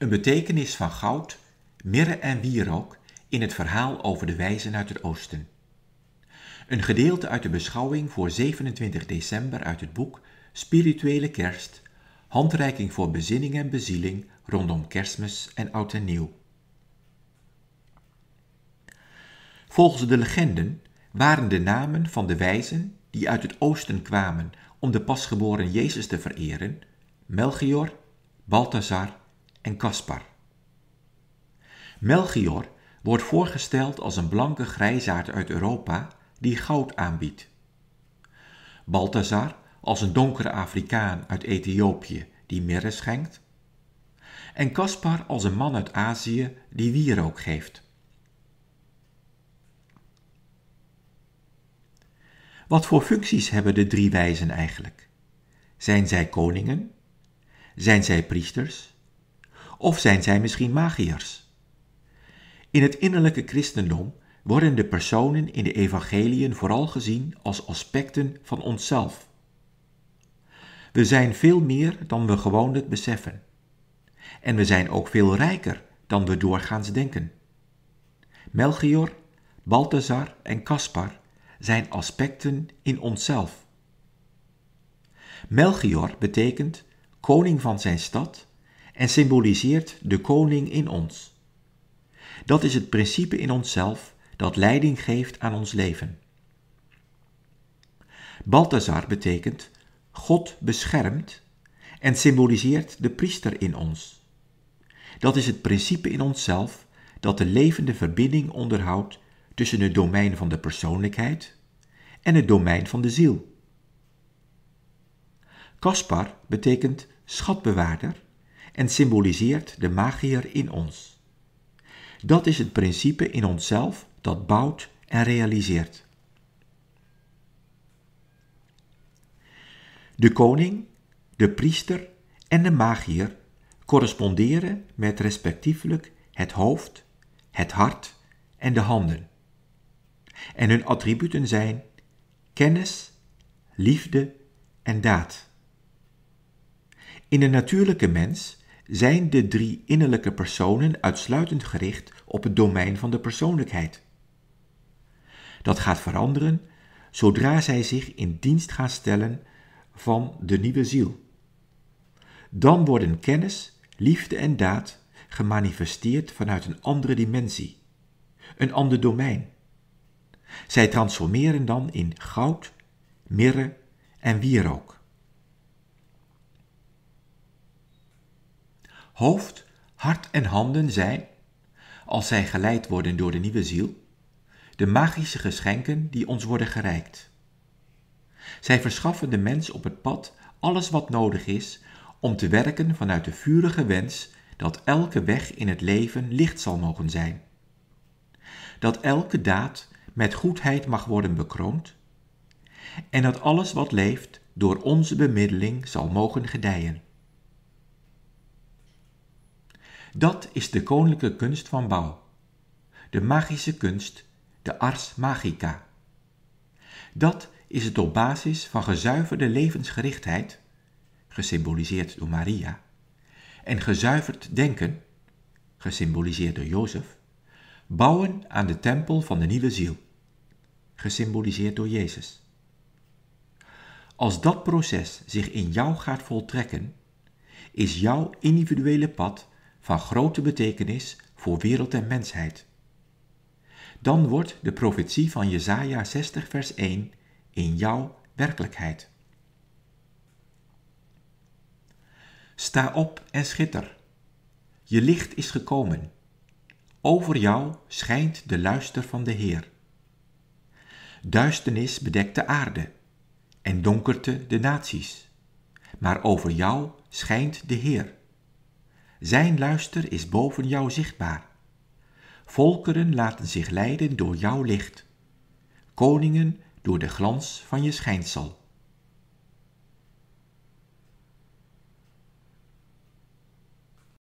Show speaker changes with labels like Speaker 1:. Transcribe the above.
Speaker 1: Een betekenis van goud, mirre en wierook in het verhaal over de wijzen uit het oosten. Een gedeelte uit de beschouwing voor 27 december uit het boek Spirituele Kerst, handreiking voor bezinning en bezieling rondom kerstmis en oud en nieuw. Volgens de legenden waren de namen van de wijzen die uit het oosten kwamen om de pasgeboren Jezus te vereren, Melchior, Balthazar en Caspar. Melchior wordt voorgesteld als een blanke grijzaard uit Europa die goud aanbiedt. Balthazar als een donkere Afrikaan uit Ethiopië die mirre schenkt. En Caspar als een man uit Azië die wierook geeft. Wat voor functies hebben de drie wijzen eigenlijk? Zijn zij koningen? Zijn zij priesters? Of zijn zij misschien magiërs? In het innerlijke christendom worden de personen in de evangeliën vooral gezien als aspecten van onszelf. We zijn veel meer dan we gewoonlijk beseffen. En we zijn ook veel rijker dan we doorgaans denken. Melchior, Balthazar en Caspar zijn aspecten in onszelf. Melchior betekent koning van zijn stad en symboliseert de koning in ons. Dat is het principe in onszelf dat leiding geeft aan ons leven. Balthazar betekent God beschermt en symboliseert de priester in ons. Dat is het principe in onszelf dat de levende verbinding onderhoudt tussen het domein van de persoonlijkheid en het domein van de ziel. Kaspar betekent schatbewaarder en symboliseert de magier in ons. Dat is het principe in onszelf dat bouwt en realiseert. De koning, de priester en de magier corresponderen met respectievelijk het hoofd, het hart en de handen. En hun attributen zijn kennis, liefde en daad. In een natuurlijke mens zijn de drie innerlijke personen uitsluitend gericht op het domein van de persoonlijkheid. Dat gaat veranderen zodra zij zich in dienst gaan stellen van de nieuwe ziel. Dan worden kennis, liefde en daad gemanifesteerd vanuit een andere dimensie, een ander domein. Zij transformeren dan in goud, mirre en wierook. Hoofd, hart en handen zijn, als zij geleid worden door de nieuwe ziel, de magische geschenken die ons worden gereikt. Zij verschaffen de mens op het pad alles wat nodig is om te werken vanuit de vurige wens dat elke weg in het leven licht zal mogen zijn. Dat elke daad met goedheid mag worden bekroond en dat alles wat leeft door onze bemiddeling zal mogen gedijen. Dat is de koninklijke kunst van bouw, de magische kunst, de ars magica. Dat is het op basis van gezuiverde levensgerichtheid, gesymboliseerd door Maria, en gezuiverd denken, gesymboliseerd door Jozef, bouwen aan de tempel van de nieuwe ziel, gesymboliseerd door Jezus. Als dat proces zich in jou gaat voltrekken, is jouw individuele pad van grote betekenis voor wereld en mensheid. Dan wordt de profetie van Jesaja 60 vers 1 in jouw werkelijkheid. Sta op en schitter. Je licht is gekomen. Over jou schijnt de luister van de Heer. Duisternis bedekt de aarde en donkerte de naties, maar over jou schijnt de Heer. Zijn luister is boven jou zichtbaar. Volkeren laten zich leiden door jouw licht. Koningen door de glans van je schijnsel.